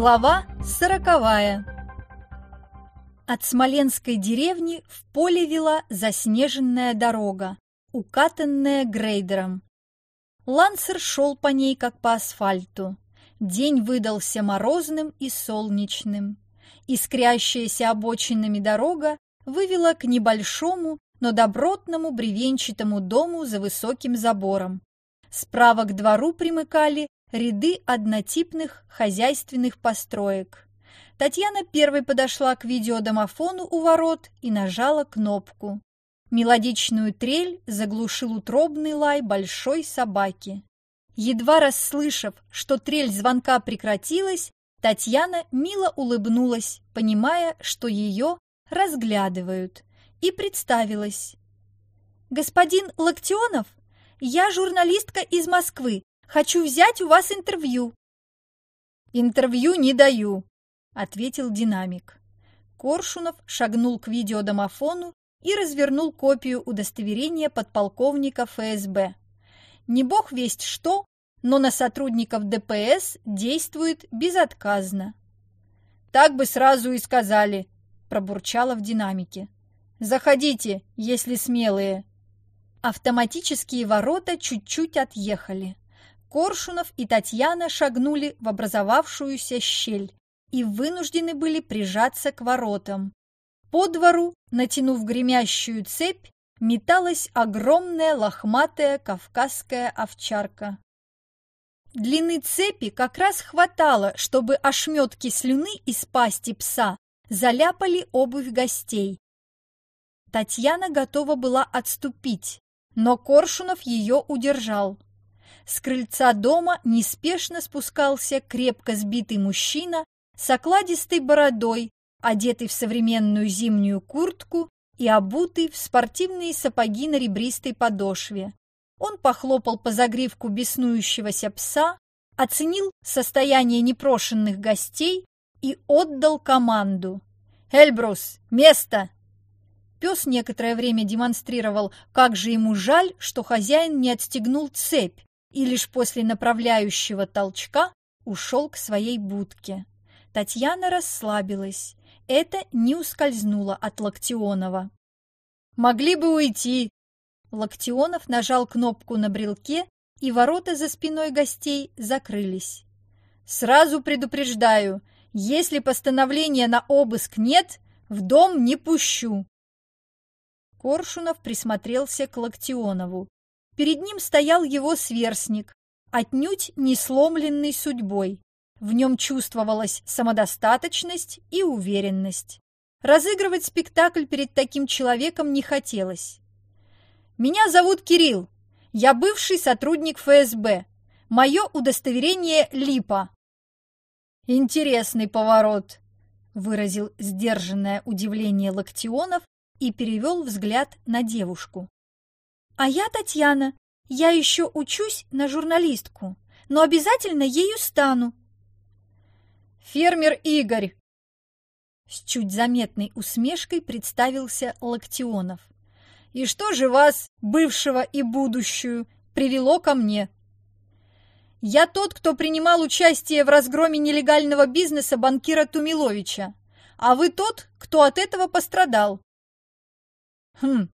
Глава сороковая От Смоленской деревни в поле вела заснеженная дорога, укатанная грейдером. Лансер шел по ней, как по асфальту. День выдался морозным и солнечным. Искрящаяся обочинами дорога вывела к небольшому, но добротному бревенчатому дому за высоким забором. Справа к двору примыкали ряды однотипных хозяйственных построек. Татьяна первой подошла к видеодомофону у ворот и нажала кнопку. Мелодичную трель заглушил утробный лай большой собаки. Едва расслышав, что трель звонка прекратилась, Татьяна мило улыбнулась, понимая, что ее разглядывают, и представилась. «Господин Локтионов, я журналистка из Москвы, Хочу взять у вас интервью». «Интервью не даю», — ответил динамик. Коршунов шагнул к видеодомофону и развернул копию удостоверения подполковника ФСБ. Не бог весть что, но на сотрудников ДПС действует безотказно. «Так бы сразу и сказали», – пробурчало в динамике. «Заходите, если смелые». Автоматические ворота чуть-чуть отъехали. Коршунов и Татьяна шагнули в образовавшуюся щель и вынуждены были прижаться к воротам. По двору, натянув гремящую цепь, металась огромная лохматая кавказская овчарка. Длины цепи как раз хватало, чтобы ошметки слюны из пасти пса заляпали обувь гостей. Татьяна готова была отступить, но Коршунов ее удержал. С крыльца дома неспешно спускался крепко сбитый мужчина с окладистой бородой, одетый в современную зимнюю куртку и обутый в спортивные сапоги на ребристой подошве. Он похлопал по загривку беснующегося пса, оценил состояние непрошенных гостей и отдал команду. «Эльбрус, место!» Пес некоторое время демонстрировал, как же ему жаль, что хозяин не отстегнул цепь, и лишь после направляющего толчка ушел к своей будке. Татьяна расслабилась. Это не ускользнуло от Локтионова. «Могли бы уйти!» Локтионов нажал кнопку на брелке, и ворота за спиной гостей закрылись. «Сразу предупреждаю, если постановления на обыск нет, в дом не пущу!» Коршунов присмотрелся к Локтионову. Перед ним стоял его сверстник, отнюдь не сломленный судьбой. В нем чувствовалась самодостаточность и уверенность. Разыгрывать спектакль перед таким человеком не хотелось. «Меня зовут Кирилл. Я бывший сотрудник ФСБ. Мое удостоверение Липа». «Интересный поворот», — выразил сдержанное удивление Локтионов и перевел взгляд на девушку. А я Татьяна. Я еще учусь на журналистку, но обязательно ею стану. Фермер Игорь. С чуть заметной усмешкой представился Локтионов. И что же вас, бывшего и будущую, привело ко мне? Я тот, кто принимал участие в разгроме нелегального бизнеса банкира Тумиловича, а вы тот, кто от этого пострадал. Хм,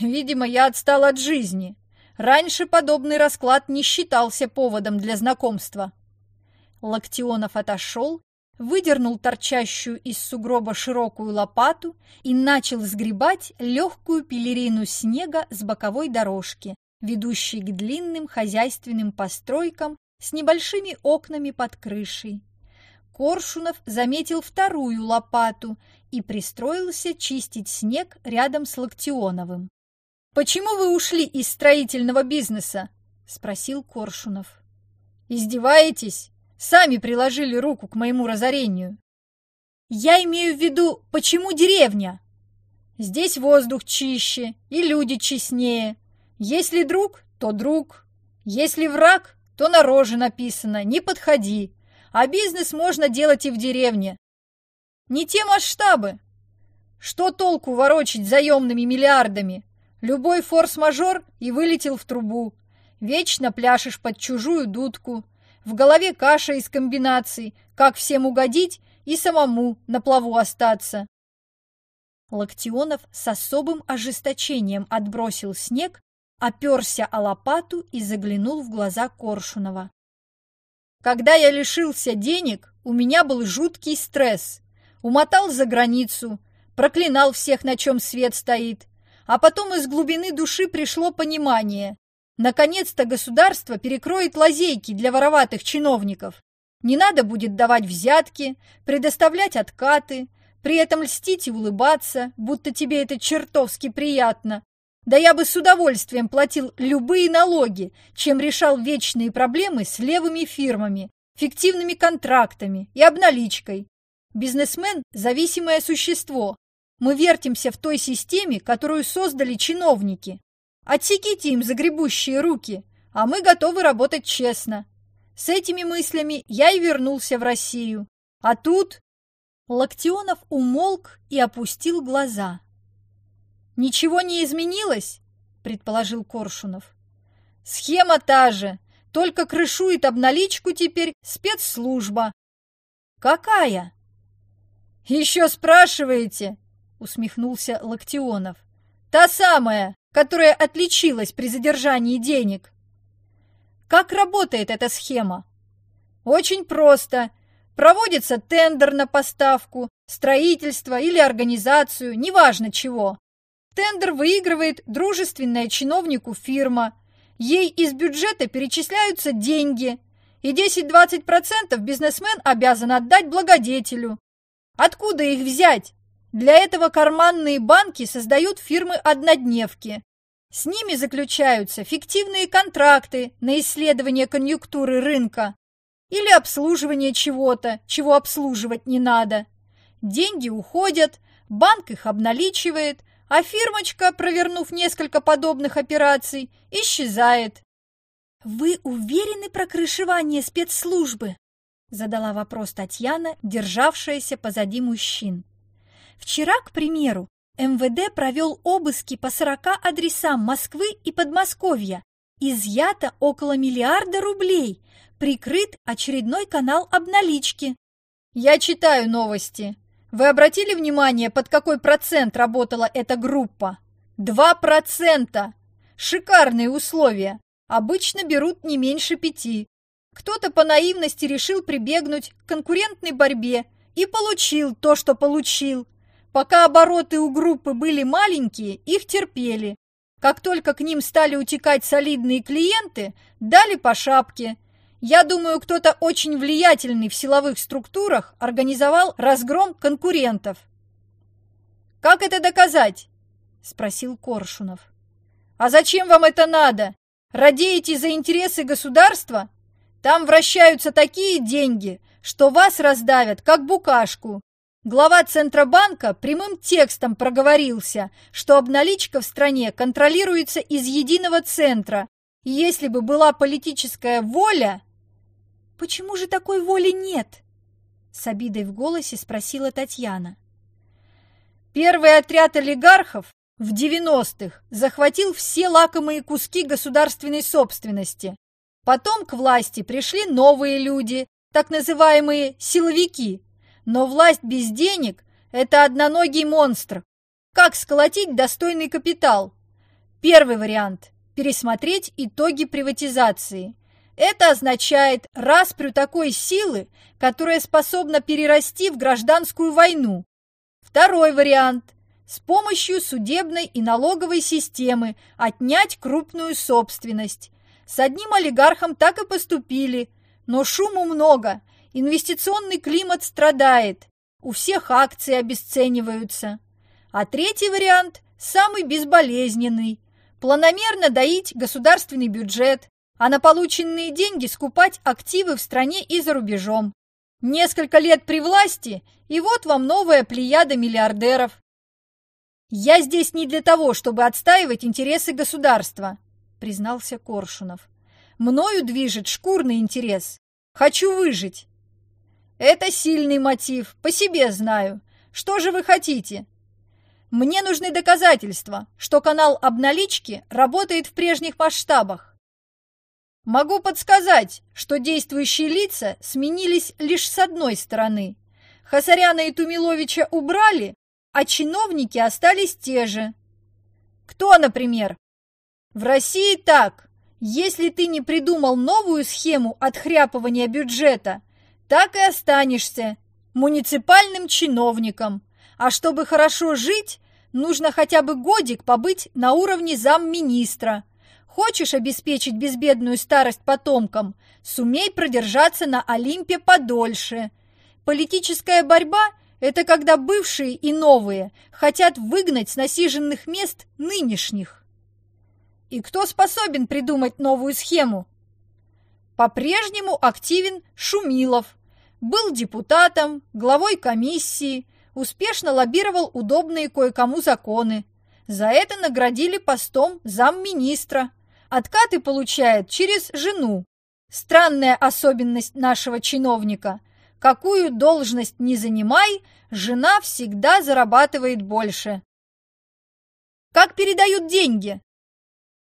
Видимо, я отстал от жизни. Раньше подобный расклад не считался поводом для знакомства. Локтионов отошел, выдернул торчащую из сугроба широкую лопату и начал сгребать легкую пелерину снега с боковой дорожки, ведущей к длинным хозяйственным постройкам с небольшими окнами под крышей. Коршунов заметил вторую лопату и пристроился чистить снег рядом с Локтионовым. «Почему вы ушли из строительного бизнеса?» – спросил Коршунов. «Издеваетесь? Сами приложили руку к моему разорению». «Я имею в виду, почему деревня?» «Здесь воздух чище и люди честнее. Если друг, то друг. Если враг, то на роже написано «не подходи». А бизнес можно делать и в деревне. Не те масштабы. Что толку ворочить заемными миллиардами? Любой форс-мажор и вылетел в трубу. Вечно пляшешь под чужую дудку. В голове каша из комбинаций, как всем угодить и самому на плаву остаться. Локтионов с особым ожесточением отбросил снег, оперся о лопату и заглянул в глаза Коршунова. Когда я лишился денег, у меня был жуткий стресс. Умотал за границу, проклинал всех, на чем свет стоит. А потом из глубины души пришло понимание. Наконец-то государство перекроет лазейки для вороватых чиновников. Не надо будет давать взятки, предоставлять откаты, при этом льстить и улыбаться, будто тебе это чертовски приятно. Да я бы с удовольствием платил любые налоги, чем решал вечные проблемы с левыми фирмами, фиктивными контрактами и обналичкой. Бизнесмен – зависимое существо. Мы вертимся в той системе, которую создали чиновники. Отсеките им загребущие руки, а мы готовы работать честно. С этими мыслями я и вернулся в Россию. А тут... Локтионов умолк и опустил глаза. «Ничего не изменилось?» – предположил Коршунов. «Схема та же, только крышует обналичку теперь спецслужба». «Какая?» «Еще спрашиваете?» – усмехнулся Локтионов. «Та самая, которая отличилась при задержании денег». «Как работает эта схема?» «Очень просто. Проводится тендер на поставку, строительство или организацию, неважно чего. Тендер выигрывает дружественная чиновнику фирма. Ей из бюджета перечисляются деньги, и 10-20% бизнесмен обязан отдать благодетелю. Откуда их взять? Для этого карманные банки создают фирмы-однодневки. С ними заключаются фиктивные контракты на исследование конъюнктуры рынка или обслуживание чего-то, чего обслуживать не надо. Деньги уходят, банк их обналичивает – а фирмочка, провернув несколько подобных операций, исчезает. «Вы уверены про крышевание спецслужбы?» задала вопрос Татьяна, державшаяся позади мужчин. «Вчера, к примеру, МВД провел обыски по 40 адресам Москвы и Подмосковья. Изъято около миллиарда рублей, прикрыт очередной канал обналички». «Я читаю новости», вы обратили внимание, под какой процент работала эта группа? Два процента! Шикарные условия. Обычно берут не меньше пяти. Кто-то по наивности решил прибегнуть к конкурентной борьбе и получил то, что получил. Пока обороты у группы были маленькие, их терпели. Как только к ним стали утекать солидные клиенты, дали по шапке – я думаю, кто-то очень влиятельный в силовых структурах организовал разгром конкурентов. «Как это доказать?» – спросил Коршунов. «А зачем вам это надо? Радеете за интересы государства? Там вращаются такие деньги, что вас раздавят, как букашку. Глава Центробанка прямым текстом проговорился, что обналичка в стране контролируется из единого центра, и если бы была политическая воля, Почему же такой воли нет? С обидой в голосе спросила Татьяна. Первый отряд олигархов в 90-х захватил все лакомые куски государственной собственности. Потом к власти пришли новые люди, так называемые силовики. Но власть без денег – это одноногий монстр. Как сколотить достойный капитал? Первый вариант – пересмотреть итоги приватизации. Это означает распрю такой силы, которая способна перерасти в гражданскую войну. Второй вариант – с помощью судебной и налоговой системы отнять крупную собственность. С одним олигархом так и поступили, но шуму много, инвестиционный климат страдает, у всех акции обесцениваются. А третий вариант – самый безболезненный – планомерно доить государственный бюджет, а на полученные деньги скупать активы в стране и за рубежом. Несколько лет при власти, и вот вам новая плеяда миллиардеров. «Я здесь не для того, чтобы отстаивать интересы государства», признался Коршунов. «Мною движет шкурный интерес. Хочу выжить». «Это сильный мотив, по себе знаю. Что же вы хотите?» «Мне нужны доказательства, что канал обналички работает в прежних масштабах. Могу подсказать, что действующие лица сменились лишь с одной стороны. Хасаряна и Тумиловича убрали, а чиновники остались те же. Кто, например? В России так. Если ты не придумал новую схему отхряпывания бюджета, так и останешься муниципальным чиновником. А чтобы хорошо жить, нужно хотя бы годик побыть на уровне замминистра. Хочешь обеспечить безбедную старость потомкам, сумей продержаться на Олимпе подольше. Политическая борьба – это когда бывшие и новые хотят выгнать с насиженных мест нынешних. И кто способен придумать новую схему? По-прежнему активен Шумилов. Был депутатом, главой комиссии, успешно лоббировал удобные кое-кому законы. За это наградили постом замминистра. Откаты получает через жену. Странная особенность нашего чиновника. Какую должность не занимай, жена всегда зарабатывает больше. Как передают деньги?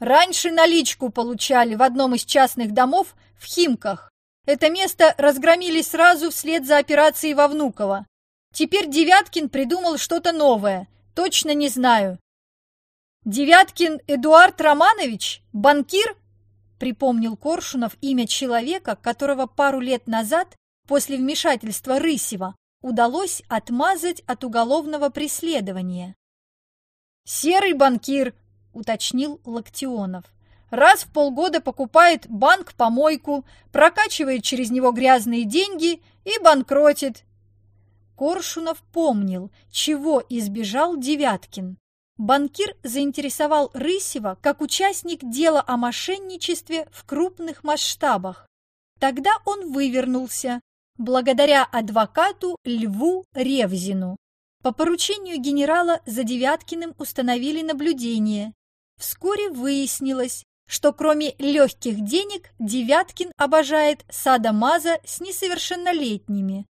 Раньше наличку получали в одном из частных домов в Химках. Это место разгромили сразу вслед за операцией во Внуково. Теперь Девяткин придумал что-то новое, точно не знаю. Девяткин Эдуард Романович, банкир, припомнил Коршунов имя человека, которого пару лет назад, после вмешательства Рысева, удалось отмазать от уголовного преследования. «Серый банкир», уточнил Локтионов. Раз в полгода покупает банк-помойку, прокачивает через него грязные деньги и банкротит. Коршунов помнил, чего избежал Девяткин. Банкир заинтересовал Рысева как участник дела о мошенничестве в крупных масштабах. Тогда он вывернулся, благодаря адвокату Льву Ревзину. По поручению генерала за Девяткиным установили наблюдение, Вскоре выяснилось, что кроме легких денег Девяткин обожает садомаза с несовершеннолетними.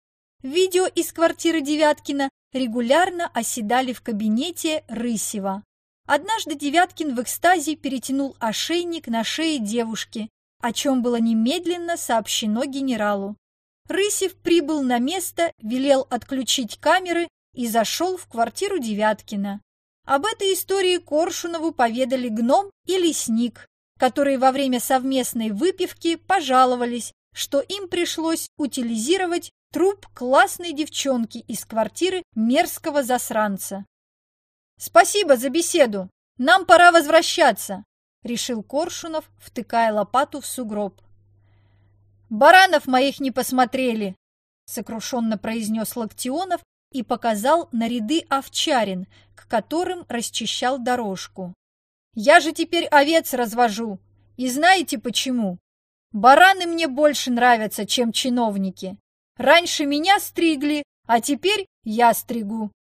Видео из квартиры Девяткина регулярно оседали в кабинете Рысева. Однажды Девяткин в экстазе перетянул ошейник на шее девушки, о чем было немедленно сообщено генералу. Рысев прибыл на место, велел отключить камеры и зашел в квартиру Девяткина. Об этой истории Коршунову поведали гном и лесник, которые во время совместной выпивки пожаловались, что им пришлось утилизировать труп классной девчонки из квартиры мерзкого засранца. «Спасибо за беседу! Нам пора возвращаться!» — решил Коршунов, втыкая лопату в сугроб. «Баранов моих не посмотрели!» — сокрушенно произнес Локтионов и показал на ряды овчарин, к которым расчищал дорожку. «Я же теперь овец развожу, и знаете почему? Бараны мне больше нравятся, чем чиновники. Раньше меня стригли, а теперь я стригу.